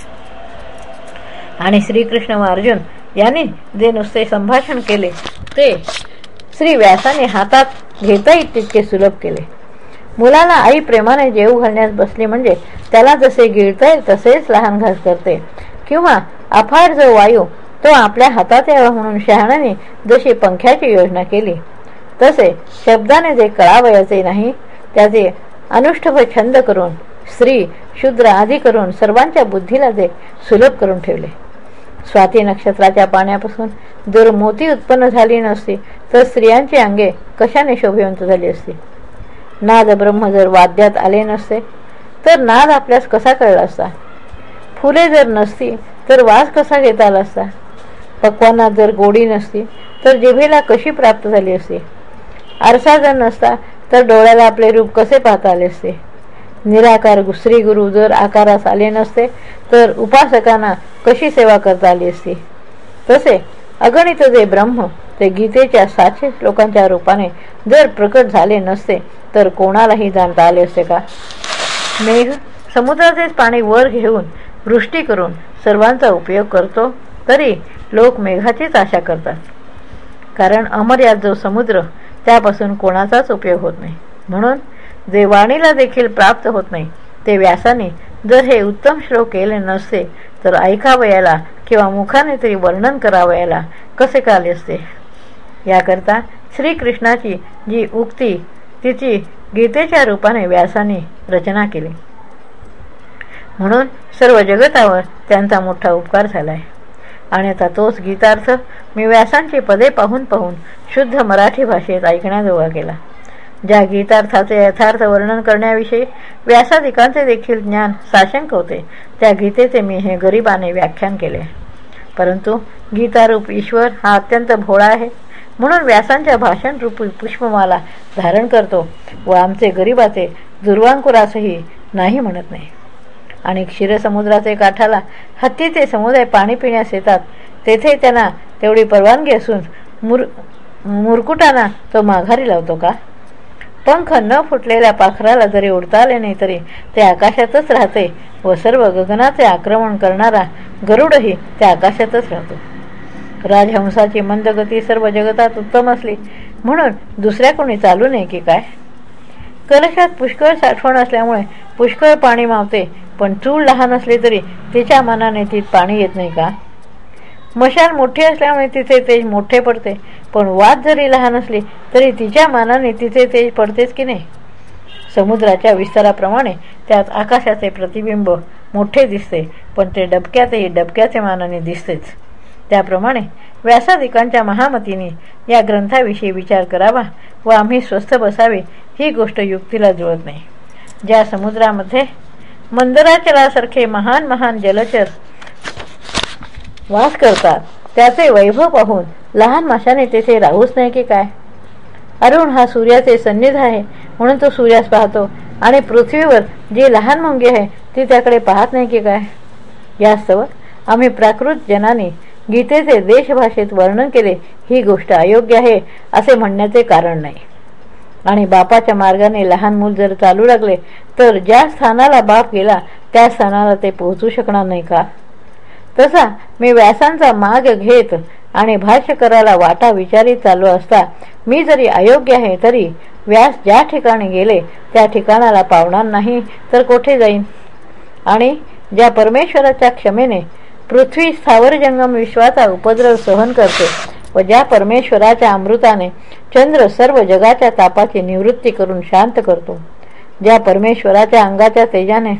Speaker 1: आणि श्रीकृष्ण व अर्जुन यांनी जे नुसते संभाषण केले ते श्री व्यासाने हातात घेता येईल तितके सुलभ केले. मुलाला आई प्रेमाने जेव घालण्यास बसली म्हणजे त्याला जसे गिळता येईल तसेच लहान घास करते. किंवा अफाट जो वायू तो आपल्या हातात यावा म्हणून शहाणाने जशी पंख्याची योजना केली तसे शब्दाने जे कळावयाचे नाही त्याचे अनुष्ठभ छंद करून स्त्री शूद्र आदी करून सर्वांच्या बुद्धीला ते सुलभ करून ठेवले. स्वाती नक्षत्राच्या पाण्यापासून जर मोती उत्पन्न झाली नसती तर स्त्रियांची अंगे कशाने शोभिवंत झाली असती? नाद ब्रह्म जर वाद्यात आले नसते तर नाद आपल्यास कसा कळला असता? फुले जर नसती तर वास कसा घेता आला असता? पक्वानात जर गोडी नसती तर जिभेला कशी प्राप्त झाली असती? आरसा जर नसता तर डोळ्याला आपले रूप कसे पाहता आले असते? निराकार श्री गुरु जर आकारास आले नसते तर उपासकांना कशी सेवा करता आली असती? तसे अगणित जे ब्रह्म ते गीतेच्या सातशे श्लोकांच्या रूपाने जर प्रकट झाले नसते तर कोणालाही जाणता आले असते का? मेघ समुद्राचेच पाणी वर घेऊन वृष्टी करून सर्वांचा उपयोग करतो? तरी लोक मेघाचीच आशा करतात. कारण अमर्याद जो समुद्र त्यापासून कोणाचाच उपयोग होत नाही. म्हणून जे वाणीला देखील प्राप्त होत नाही ते व्यासाने जर हे उत्तम श्लोक केले नसते तर ऐकावयाला किंवा मुखाने तरी वर्णन करावयाला कसे काले असते? याकरता श्रीकृष्णाची जी उक्ती तिची गीतेच्या रूपाने व्यासाने रचना केली. म्हणून सर्व जगतावर त्यांचा मोठा उपकार झाला आहे आणि आता तोच गीतार्थ मी व्यासांची पदे पाहून पाहून शुद्ध मराठी भाषेत ऐकण्याजोगा केला. ज्या गीतार्थाचे यथार्थ वर्णन करण्याविषयी व्यासाधिकांचे देखील ज्ञान साशंक होते त्या गीतेचे मी हे गरिबाने व्याख्यान केले. परंतु गीतारूप ईश्वर हा अत्यंत भोळा आहे. म्हणून व्यासांच्या भाषणरूपी पुष्पमाला धारण करतो व आमचे गरिबाचे दुर्वांकुरासही नाही म्हणत नाही. आणि क्षीरसमुद्राचे काठाला हत्तीचे समुदाय पाणी पिण्यास येतात. तेथे त्यांना तेवढी परवानगी असून मुर मुरकुटाना तो माघारी लावतो का? पंख न फुटलेल्या पाखराला जरी उडता आले नाही तरी ते आकाशातच राहते व सर्व गगनाचे आक्रमण करणारा गरुडही त्या आकाशातच राहतो. राजहंसाची मंदगती सर्व जगतात उत्तम असली म्हणून दुसऱ्या कोणी चालू नये की काय? कलशात पुष्कळ साठवण असल्यामुळे पुष्कळ पाणी मावते पण चूल लहान असली तरी तिच्या मनाने ती पाणी येत नाही का? मशाल मोठी असल्यामुळे तिथे तेज मोठे पडते. पण वाद जरी लहान असली तरी तिच्या मानाने तिथे तेज पडतेच की नाही? समुद्राच्या विस्ताराप्रमाणे त्यात आकाशाचे प्रतिबिंब मोठे दिसते पण ते डबक्यातही डबक्याचे मानाने दिसतेच. त्याप्रमाणे व्यासादिकांच्या महामतीने या ग्रंथाविषयी विचार करावा व आम्ही स्वस्थ बसावे ही गोष्ट युक्तीला जुळत नाही. ज्या समुद्रामध्ये मंदराचलासारखे महान महान जलचर वास करतात. त्याचे वैभव पाहून लहान माशाने तेथे राहूच नाही की काय? अरुण हा सूर्याचे सन्निध आहे म्हणून तो सूर्यास पाहतो. आणि पृथ्वीवर जी लहान मुंगी आहे ती त्याकडे पाहत नाही की काय? यास्तव आम्ही प्राकृत जनाने गीतेचे देशभाषेत वर्णन केले ही गोष्ट अयोग्य आहे असे म्हणण्याचे कारण नाही. आणि बापाच्या मार्गाने लहान मूल जर चालू लागले तर ज्या स्थानाला बाप गेला त्या स्थानाला ते पोहोचू शकणार नाही का? तसा मी व्यासांचा माग घेत आणि भाष्य करायला वाटा विचारी चालू असता मी जरी अयोग्य आहे तरी व्यास ज्या ठिकाणी गेले त्या ठिकाणाला पावणार नाही तर कोठे जाईन? आणि ज्या परमेश्वराच्या क्षमेने पृथ्वी स्थावर जंगम विश्वाचा उपद्रव सहन करते व ज्या परमेश्वराच्या अमृताने चंद्र सर्व जगाच्या तापाची निवृत्ती करून शांत करतो ज्या परमेश्वराच्या अंगाच्या तेजाने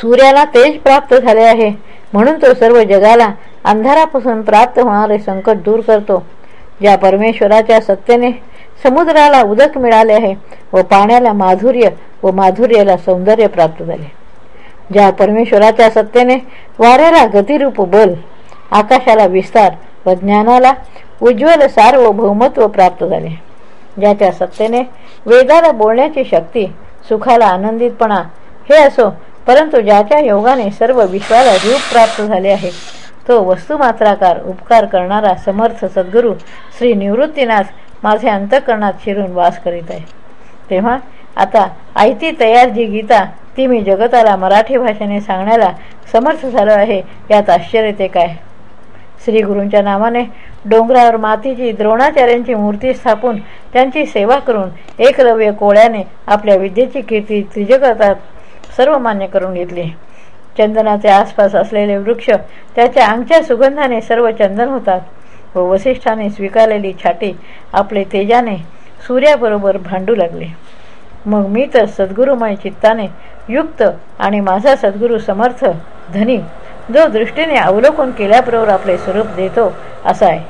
Speaker 1: सूर्याला तेज प्राप्त झाले आहे म्हणून तो सर्व जगाला अंधारापासून प्राप्त होणारे संकट दूर करतो. ज्या परमेश्वराच्या सत्तेने समुद्राला उदक मिळाले आहे व पाण्याला माधुर्य व माधुर्याला सौंदर्य प्राप्त झाले. ज्या परमेश्वराच्या सत्तेने वाऱ्याला गतिरूप बल आकाशाला विस्तार व ज्ञानाला उज्ज्वल सार्वभौमत्व प्राप्त झाले. ज्याच्या सत्तेने वेदाला बोलण्याची शक्ती सुखाला आनंदितपणा हे असो परंतु ज्याच्या योगाने सर्व विश्वाला रूप प्राप्त झाले आहे तो वस्तुमात्राकार उपकार करणारा समर्थ सद्गुरू श्री निवृत्तीनाथ माझे अंतकरणात शिरून वास करीत आहे. तेव्हा आता आयती तयार जी गीता ती मी जगताला मराठी भाषेने सांगण्याला समर्थ झालो आहे यात आश्चर्य ते काय? श्री गुरूंच्या नावाने डोंगरावर मातीची द्रोणाचार्यांची मूर्ती स्थापून त्यांची सेवा करून एकलव्य कोळ्याने आपल्या विद्येची कीर्ती त्रिजगतात सर्व मान्य करून घेतली. चंदनाचे आसपास असलेले वृक्ष त्याच्या अंगच्या सुगंधाने सर्व चंदन होतात व वसिष्ठाने स्वीकारलेली छाटी आपले तेजाने सूर्याबरोबर भांडू लागले. मग मी तर सद्गुरुमय चित्ताने युक्त आणि माझा सद्गुरू समर्थ धनी जो दृष्टीने अवलोकन केल्याबरोबर आपले स्वरूप देतो असा आहे.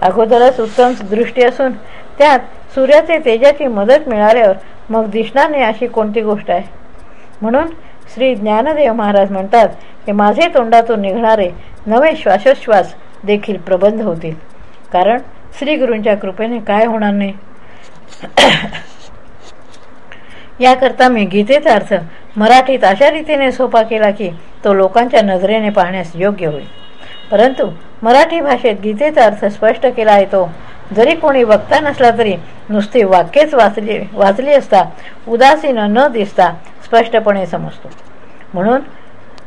Speaker 1: अगोदरच उत्तम दृष्टी असून त्यात सूर्याचे तेजाची मदत मिळाल्यावर मग दिसणार नाही अशी कोणती गोष्ट आहे? म्हणून श्री ज्ञानदेव महाराज म्हणतात की माझे तोंडातून निघणारे नवे श्वासोश्वास देखील प्रबंध होतील. कारण श्री गुरूंच्या कृपेने काय होणार नाही? याकरता मी गीतेचा अर्थ मराठीत अशा रीतीने सोपा केला की तो लोकांच्या नजरेने पाहण्यास योग्य होईल. परंतु मराठी भाषेत गीतेचा अर्थ स्पष्ट केला येतो जरी कोणी वक्ता नसला तरी नुसती वाक्यच वाचली वाचली असता उदासीन न दिसता स्पष्टपणे समजतो. म्हणून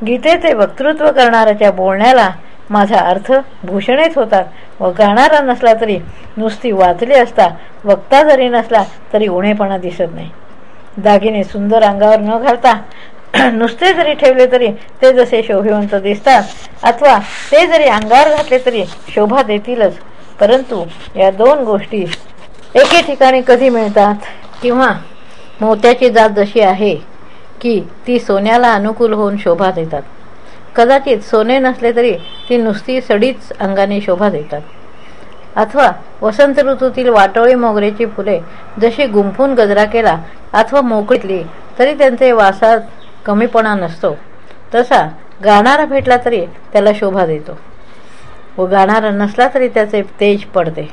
Speaker 1: गीतेचे वक्तृत्व करणाऱ्याच्या बोलण्याला माझा अर्थ भूषणेच होतात व गाणारा नसला तरी नुसती वाचली असता वक्ता जरी नसला तरी उणेपणा दिसत नाही. दागिने सुंदर अंगावर न घालता नुसते जरी ठेवले तरी ते जसे शोभिवंत दिसतात अथवा ते जरी अंगावर घातले तरी शोभा देतीलच. परंतु या दोन गोष्टी एके ठिकाणी कधी मिळतात? किंवा मोत्याची जात जशी आहे की ती सोन्याला अनुकूल होऊन शोभा देतात. कदाचित सोने नसले तरी ती नुसती सडीच अंगाने शोभा देतात. अथवा वसंत ऋतूतील वाटोळी मोगरेची फुले जशी गुंफून गजरा केला अथवा मोकळीतली तरी त्यांचे वासात कमीपणा नसतो. तसा गाणारा भेटला तरी त्याला शोभा देतो. व गाणारा नसला तरी त्याचे तेज पडते.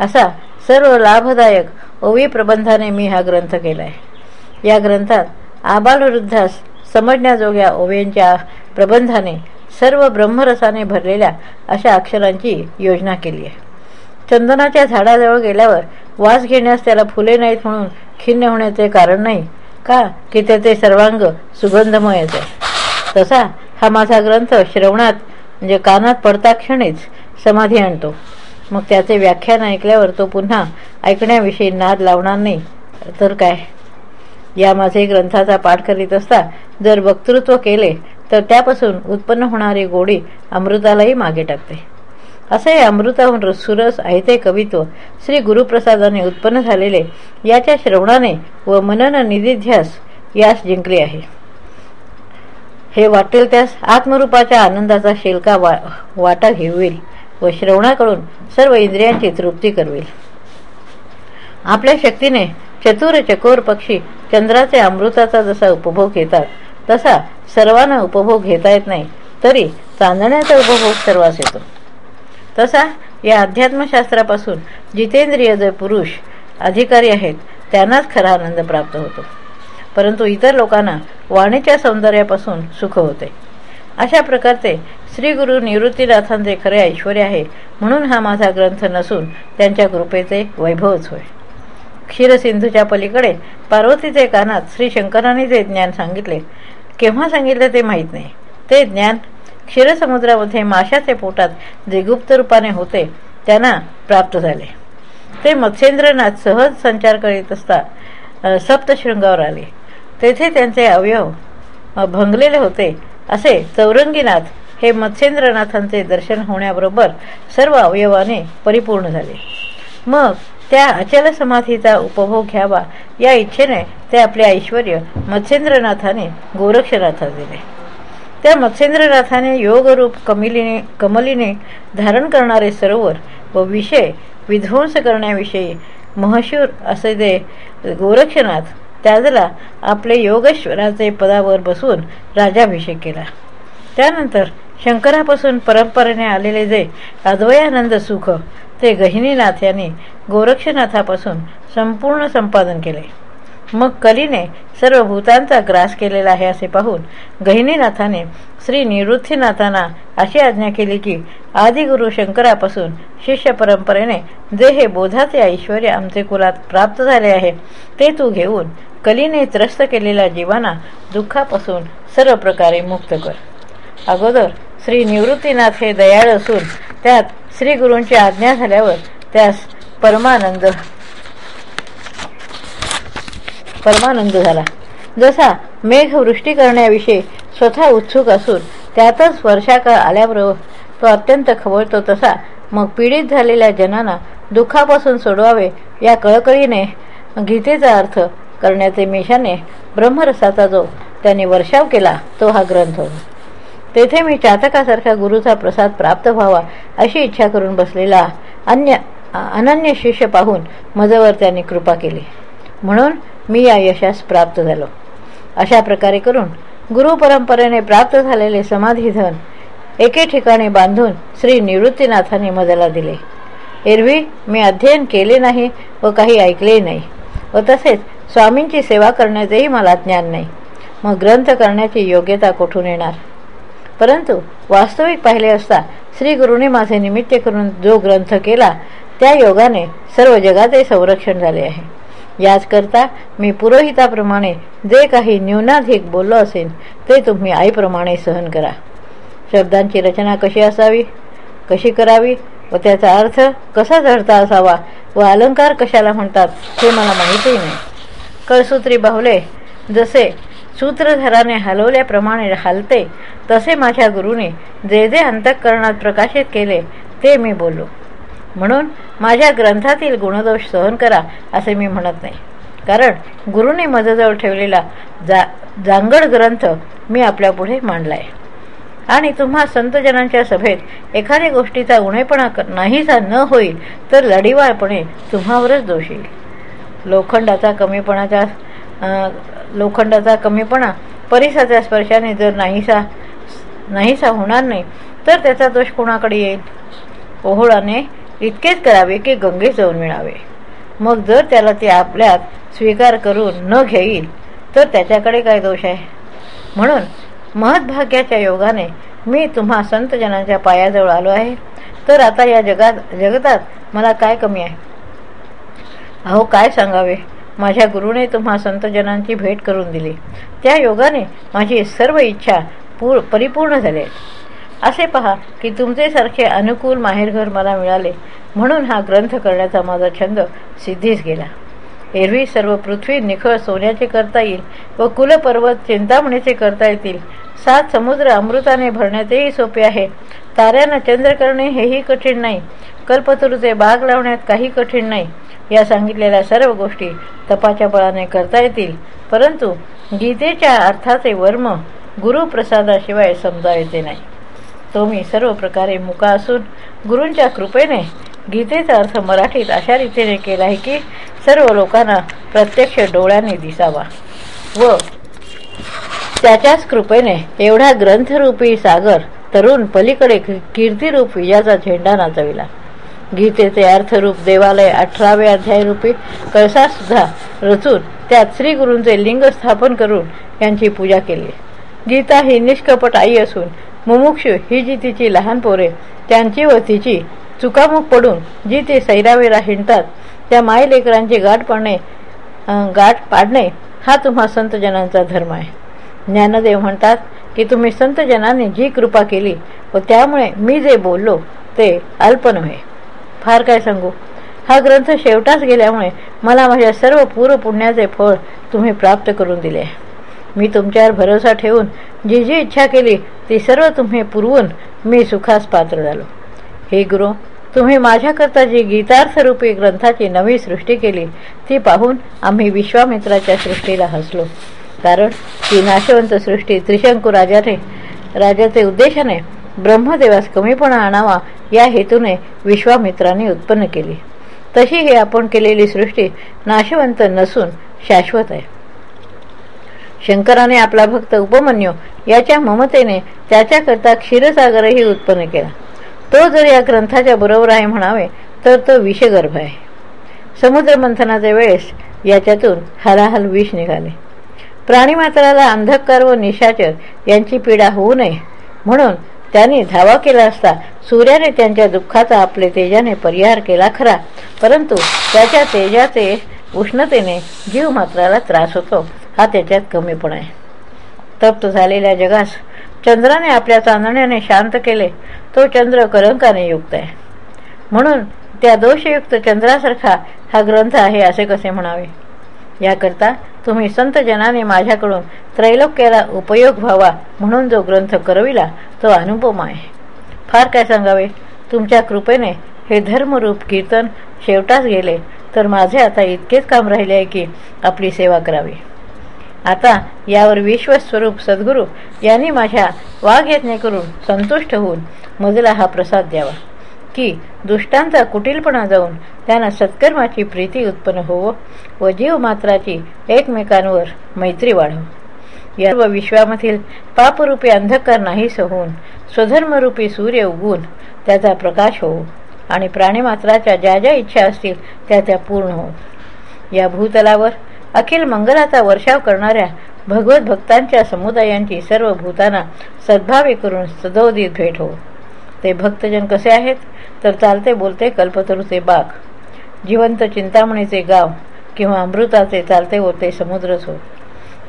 Speaker 1: असा सर्व लाभदायक ओवी प्रबंधाने मी हा ग्रंथ केला आहे या ग्रंथात आबालवृद्धास समजण्याजोग्या ओव्यांच्या प्रबंधाने सर्व ब्रह्मरसाने भरलेल्या अशा अक्षरांची योजना केली आहे. चंदनाच्या झाडाजवळ गेल्यावर वास घेण्यास त्याला फुले नाहीत म्हणून खिन्न होण्याचे कारण नाही का? की त्याचे सर्वांग सुगंधमयच आहे. तसा हा माझा ग्रंथ श्रवणात म्हणजे कानात पडता क्षणीच समाधी आणतो. मग त्याचे व्याख्यान ऐकल्यावर तो पुन्हा ऐकण्याविषयी नाद लावणार नाही. तर काय? या माझे ग्रंथाचा पाठ करीत असता जर वक्तृत्व केले तर त्यापासून उत्पन्न होणारी गोडी अमृतालाही मागे टाकते. असे अमृताहून सुरस ते कवित्व श्री गुरुप्रसादाने उत्पन्न झालेले. याच्या श्रवणाने व मनन निधिध्यास यास जिंकले आहे. हे वाटेल त्यास आत्मरूपाच्या आनंदाचा शेलका वा वाटा घेईल व श्रवणाकडून सर्व इंद्रियांची तृप्ती करवेल. आपल्या शक्तीने चतुर चकोर पक्षी चंद्राचे अमृताचा जसा उपभोग घेतात तसा सर्वांना उपभोग घेता येत नाही तरी चांदण्याचा उपभोग सर्वांस येतो. तसा या अध्यात्मशास्त्रापासून जितेंद्रिय जे पुरुष अधिकारी आहेत त्यांनाच खरा आनंद प्राप्त होतो. परंतु इतर लोकांना वाणीच्या सौंदर्यापासून सुख होते. अशा प्रकारचे श्री गुरु निवृत्तीनाथांचे खरे ऐश्वर आहे म्हणून हा माझा ग्रंथ नसून त्यांच्या कृपेचे वैभवच होय. क्षीरसिंधूच्या पलीकडे पार्वतीचे कानात श्री शंकरांनी जे ज्ञान सांगितले केव्हा सांगितले ते माहीत नाही. ते ज्ञान क्षीरसमुद्रामध्ये माशाचे पोटात जे गुप्त रूपाने होते त्यांना प्राप्त झाले. ते मत्स्येंद्रनाथ सहज संचार करीत असता सप्तशृंगावर आले. तेथे त्यांचे अवयव भंगलेले होते असे चौरंगीनाथ हे मत्स्येंद्रनाथांचे दर्शन होण्याबरोबर सर्व अवयवाने परिपूर्ण झाले. मग त्या अचल समाधीचा उपभोग घ्यावा या इच्छेने ते आपले ऐश्वर मत्स्येंद्रनाथाने गोरक्षनाथास दिले. त्या मत्स्येंद्रनाथाने योगरूप कमिलीने कमलीने धारण करणारे सरोवर व विषय विध्वंस करण्याविषयी महशूर असे ते गोरक्षनाथ त्याजला आपले योगेश्वराचे पदावर बसून राजाभिषेक केला. त्यानंतर शंकरापासून परंपरेने आलेले जे अद्वयानंद सुख ते गहिनीनाथ यांनी गोरक्षनाथापासून संपूर्ण संपादन केले. मग कलीने सर्व भूतांचा ग्रास केलेला आहे असे पाहून गहिनीनाथाने श्री निवृत्तीनाथांना अशी आज्ञा केली की आदिगुरु शंकरापासून शिष्य परंपरेने जे हे बोधाचे ऐश्वर आमचे कुलात प्राप्त झाले आहे ते तू घेऊन कलीने त्रस्त केलेल्या जीवांना दुःखापासून सर्व प्रकारे मुक्त कर. अगोदर श्री निवृत्तीनाथ हे दयाळ असून त्यात श्री गुरूंची आज्ञा झाल्यावर त्यास परमानंद परमानंद झाला. जसा मेघवृष्टी करण्याविषयी स्वतः उत्सुक असून त्यातच वर्षाकाळ आल्याबरोबर तो अत्यंत खवळतो तसा मग पीडित झालेल्या जनांना दुःखापासून सोडवावे या कळकळीने गीतेचा अर्थ करण्याचे मेषाने ब्रह्मरसाचा जो त्यांनी वर्षाव केला तो हा ग्रंथ तेथे मी चातकासारखा गुरुचा प्रसाद प्राप्त व्हावा अशी इच्छा करून बसलेला अन्य अनन्य शिष्य पाहून मजवर त्यांनी कृपा केली. म्हणून मी या यशास प्राप्त झालो. अशा प्रकारे करून गुरुपरंपरेने प्राप्त झालेले समाधीधन एके ठिकाणी बांधून श्री निवृत्तीनाथाने मदला दिले. एरवी मी अध्ययन केले नाही व काही ऐकले नाही व तसेच स्वामींची सेवा करण्याचेही मला ज्ञान नाही. मग ग्रंथ करण्याची योग्यता कुठून येणार? परंतु वास्तविक पाहिले असता श्री गुरुने माझे निमित्त करून जो ग्रंथ केला त्या योगाने सर्व जगाचे संरक्षण झाले आहे. याचकरता मी पुरोहिताप्रमाणे जे काही न्यूनाधिक बोललो असेल ते तुम्ही आईप्रमाणे सहन करा. शब्दांची रचना कशी असावी? कशी करावी? व त्याचा अर्थ कसा धरता असावा? व अलंकार कशाला म्हणतात हे मला माहितीही नाही. कळसूत्री बाहुले जसे सूत्रधराने हलवल्याप्रमाणे हलते तसे माझ्या गुरुने जे जे अंतःकरणात प्रकाशित केले ते मी बोललो. म्हणून माझ्या ग्रंथातील गुणदोष सहन करा असे मी म्हणत नाही. कारण गुरुने माझ्याजवळ ठेवलेला जा जांगड ग्रंथ मी आपल्यापुढे मांडलाय. आणि तुम्हा संतजनांच्या सभेत एखाद्या गोष्टीचा उणेपणा नाहीसा न होईल तर लढीवाळपणे तुम्हावरच दोष येईल. लोखंडाचा कमीपणाचा लोखंडाचा कमीपणा परिसाच्या स्पर्शाने जर नाहीसा नाहीसा होणार नाही तर त्याचा दोष कोणाकडे येईल? ओहोळाने इतकेच करावे की गंगे जाऊन मिळावे. मग जर त्याला ते आपल्यात स्वीकार करून न घेईल तर त्याच्याकडे काय दोष आहे? म्हणून महत्भाग्याच्या योगाने मी तुम्हा संतजनांच्या पायाजवळ आलो आहे. तर आता या जगात जगतात मला काय कमी आहे? अहो काय सांगावे? माझ्या गुरुने तुम्हा संतजनांची भेट करून दिली. त्या योगाने माझी सर्व इच्छा पूर परिपूर्ण झाली असे पहा की तुमचे सारखे अनुकूल माहेरघर मला मिळाले. म्हणून हा ग्रंथ करण्याचा माझा छंद सिद्धीस गेला. एरवी सर्व पृथ्वी निखळ सोन्याचे करता येईल व कुलपर्वत चिंतामणीचे करता येतील. सात समुद्र अमृताने भरण्यातही सोपे आहे. ताऱ्यांना चंद्र करणे हेही कठीण नाही. कल्पतरूचे बाग लावण्यात काही कठीण नाही. या सांगितलेल्या सर्व गोष्टी तपाच्या बळाने करता येतील. परंतु गीतेच्या अर्थाचे वर्म गुरुप्रसादाशिवाय समजा येते नाही. तो मी सर्व प्रकारे मुका असून गुरूंच्या कृपेने गीतेचा अर्थ मराठीत अशा रीतीने केला आहे की सर्व लोकांना प्रत्यक्ष डोळ्याने दिसावा व त्याच्याच कृपेने एवढा ग्रंथरूपी सागर तरुण पलीकडे कीर्तिरूप विजाचा झेंडा नाचविला. गीतेचे अर्थरूप देवालय अठरावे अध्यायरूपी कळसासुद्धा रचून त्यात श्रीगुरूंचे लिंग स्थापन करून यांची पूजा केली. गीता ही निष्कपट आई असून मुमुक्षु ही जी तिची लहान पोरे त्यांची व तिची चुकामुख पडून जी ते सैरावेरा हिंडतात त्या माय लेकरांची गाठ पाडणे गाठ पाडणे हा तुम्हा संतजनांचा धर्म आहे. ज्ञानदेव म्हणतात की तुम्ही संतजनांनी जी कृपा केली व त्यामुळे मी जे बोललो ते अल्प नव्हे फार काय सांगू? हा ग्रंथ शेवटाच गेल्यामुळे मला माझ्या सर्व पूर्व पुण्याचे फळ तुम्ही प्राप्त करून दिले. मी तुमच्यावर भरोसा ठेवून जी जी इच्छा केली ती सर्व तुम्ही पुरवून मी सुखास पात्र झालो. हे गुरु तुम्ही माझ्याकरता जी गीतार्थरूपी ग्रंथाची नवी सृष्टी केली ती पाहून आम्ही विश्वामित्राच्या सृष्टीला हसलो. कारण ती नाशवंत सृष्टी त्रिशंकू राजाने राजाचे उद्देशाने ब्रह्मदेवास कमीपणा आणावा या हेतूने विश्वामित्राने उत्पन्न केली. तशी ही आपण केलेली सृष्टी नाशवंत नसून शाश्वत आहे. शंकराने आपला भक्त उपमन्यू याच्या ममतेने त्याच्याकरता क्षीरसागरही उत्पन्न केला. तो जर या ग्रंथाच्या बरोबर आहे म्हणावे तर तो विषगर्भ आहे. समुद्र मंथनाच्या वेळेस याच्यातून हलाहल विष निघाले. प्राणीमात्राला अंधकार व निशाचर यांची पीडा होऊ नये म्हणून त्यांनी धावा केला असता सूर्याने त्यांच्या दुःखाचा आपले तेजाने परिहार केला खरा परंतु त्याच्या तेजाचे उष्णतेने जीव मात्राला त्रास होतो. हा त्याच्यात कमीपणा आहे. तप्त झालेल्या जगास चंद्राने आपल्या चांदण्याने शांत केले तो चंद्र कलंकाने युक्त आहे. म्हणून त्या दोषयुक्त चंद्रासारखा हा ग्रंथ आहे असे कसे म्हणावे? याकरता तुम्ही संत जनाने माझ्याकडून त्रैलोक्याला उपयोग व्हावा म्हणून जो ग्रंथ करविला तो अनुपम आहे. फार काय सांगावे? तुमच्या कृपेने हे धर्मरूप कीर्तन शेवटाच गेले तर माझे आता इतकेच काम राहिले आहे की आपली सेवा करावी. आता यावर विश्वस्वरूप सद्गुरू यांनी माझ्या वाघयज्ञ करून संतुष्ट होऊन मजला हा प्रसाद द्यावा. की दुष्टांचा कुटीलपणा जाऊन त्यांना सत्कर्माची प्रीती उत्पन्न होवो व जीवमात्राची एकमेकांवर मैत्री वाढव. या विश्वामधील पापरूपी अंधकार नाहीस होऊन स्वधर्मरूपी सूर्य उगून त्याचा प्रकाश होवो आणि प्राणीमात्राच्या ज्या ज्या इच्छा असतील त्या त्या पूर्ण होत या भूतलावर अखिल मंगलाचा वर्षाव करणाऱ्या भगवत भक्तांच्या समुदायांची सर्व भूतांना सद्भावी करून सदोदित भेट हो. ते भक्तजन कसे आहेत? तर चालते बोलते कल्पतरूचे बाग. जिवंत चिंतामणीचे गाव किंवा अमृताचे चालते होते समुद्रच हो.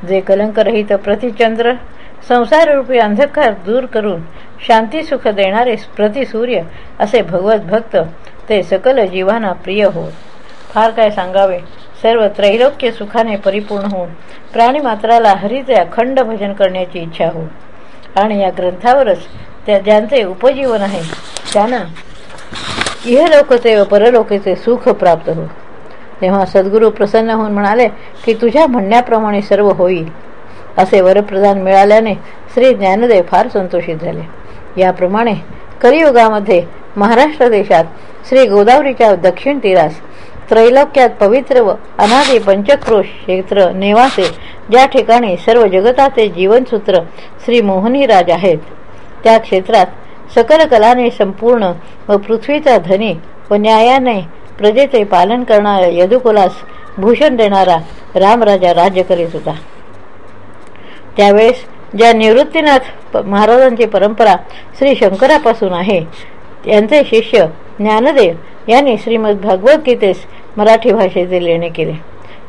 Speaker 1: जे कलंकरहित प्रतिचंद्र संसाररूपी अंधकार दूर करून शांती सुख देणारे प्रतिसूर्य असे भगवत भक्त ते सकल जीवांना प्रिय होत फार काय सांगावे? सर्व त्रैलोक्य सुखाने परिपूर्ण होऊन प्राणीमात्राला हरीचे अखंड भजन करण्याची इच्छा हो आणि या ग्रंथावरच त्या ज्यांचे उपजीवन आहे त्यांना इहलोकचे व परलोकेचे सुख प्राप्त हो तेव्हा सद्गुरू प्रसन्न होऊन म्हणाले की तुझ्या म्हणण्याप्रमाणे सर्व होईल असे वरप्रदान मिळाल्याने श्री ज्ञानदेव फार संतोषित झाले. याप्रमाणे कलियुगामध्ये महाराष्ट्र देशात श्री गोदावरीच्या दक्षिण तीरास त्रैलोक्यात पवित्र व अनादे पंचक्रोश क्षेत्र नेवासे ज्या ठिकाणी सर्व जगताचे जीवनसूत्र श्री मोहनी राज आहेत. त्या क्षेत्रात सकल कलाने संपूर्ण व पृथ्वीचा धनी व न्यायाने प्रजेचे पालन करणाऱ्या यदुकुलास भूषण देणारा रामराजा राज्य करीत होता त्यावेळेस ज्या निवृत्तीनाथ महाराजांची परंपरा श्री शंकरापासून आहे त्यांचे शिष्य ज्ञानदेव यांनी श्रीमद भगवद्गीतेस मराठी भाषेचे लेणे केले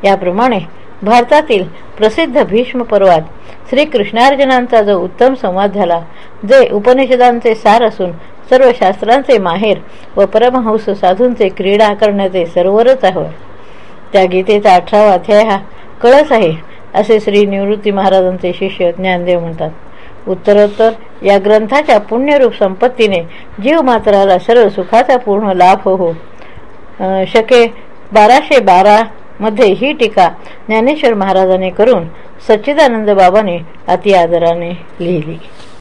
Speaker 1: याप्रमाणे भारतातील प्रसिद्ध भीष्म पर्वात श्रीकृष्णार्जनांचा जो उत्तम संवाद झाला जे उपनिषदांचे सार असून सर्व शास्त्रांचे माहेर व परमहंस साधूंचे क्रीडा करण्याचे सरोवरच आहे. त्या गीतेचा अठरावा अध्याय हा कळस आहे असे श्री निवृत्ती महाराजांचे शिष्य ज्ञानदेव म्हणतात. उत्तरोत्तर या ग्रंथाच्या पुण्यरूप संपत्तीने जीव मात्राला सर्व सुखाचा पूर्ण लाभ हो शके बाराशे बारा मध्ये ही टीका ज्ञानेश्वर महाराजांनी करून सच्चिदानंद बाबाने अति आदराने लिहिली.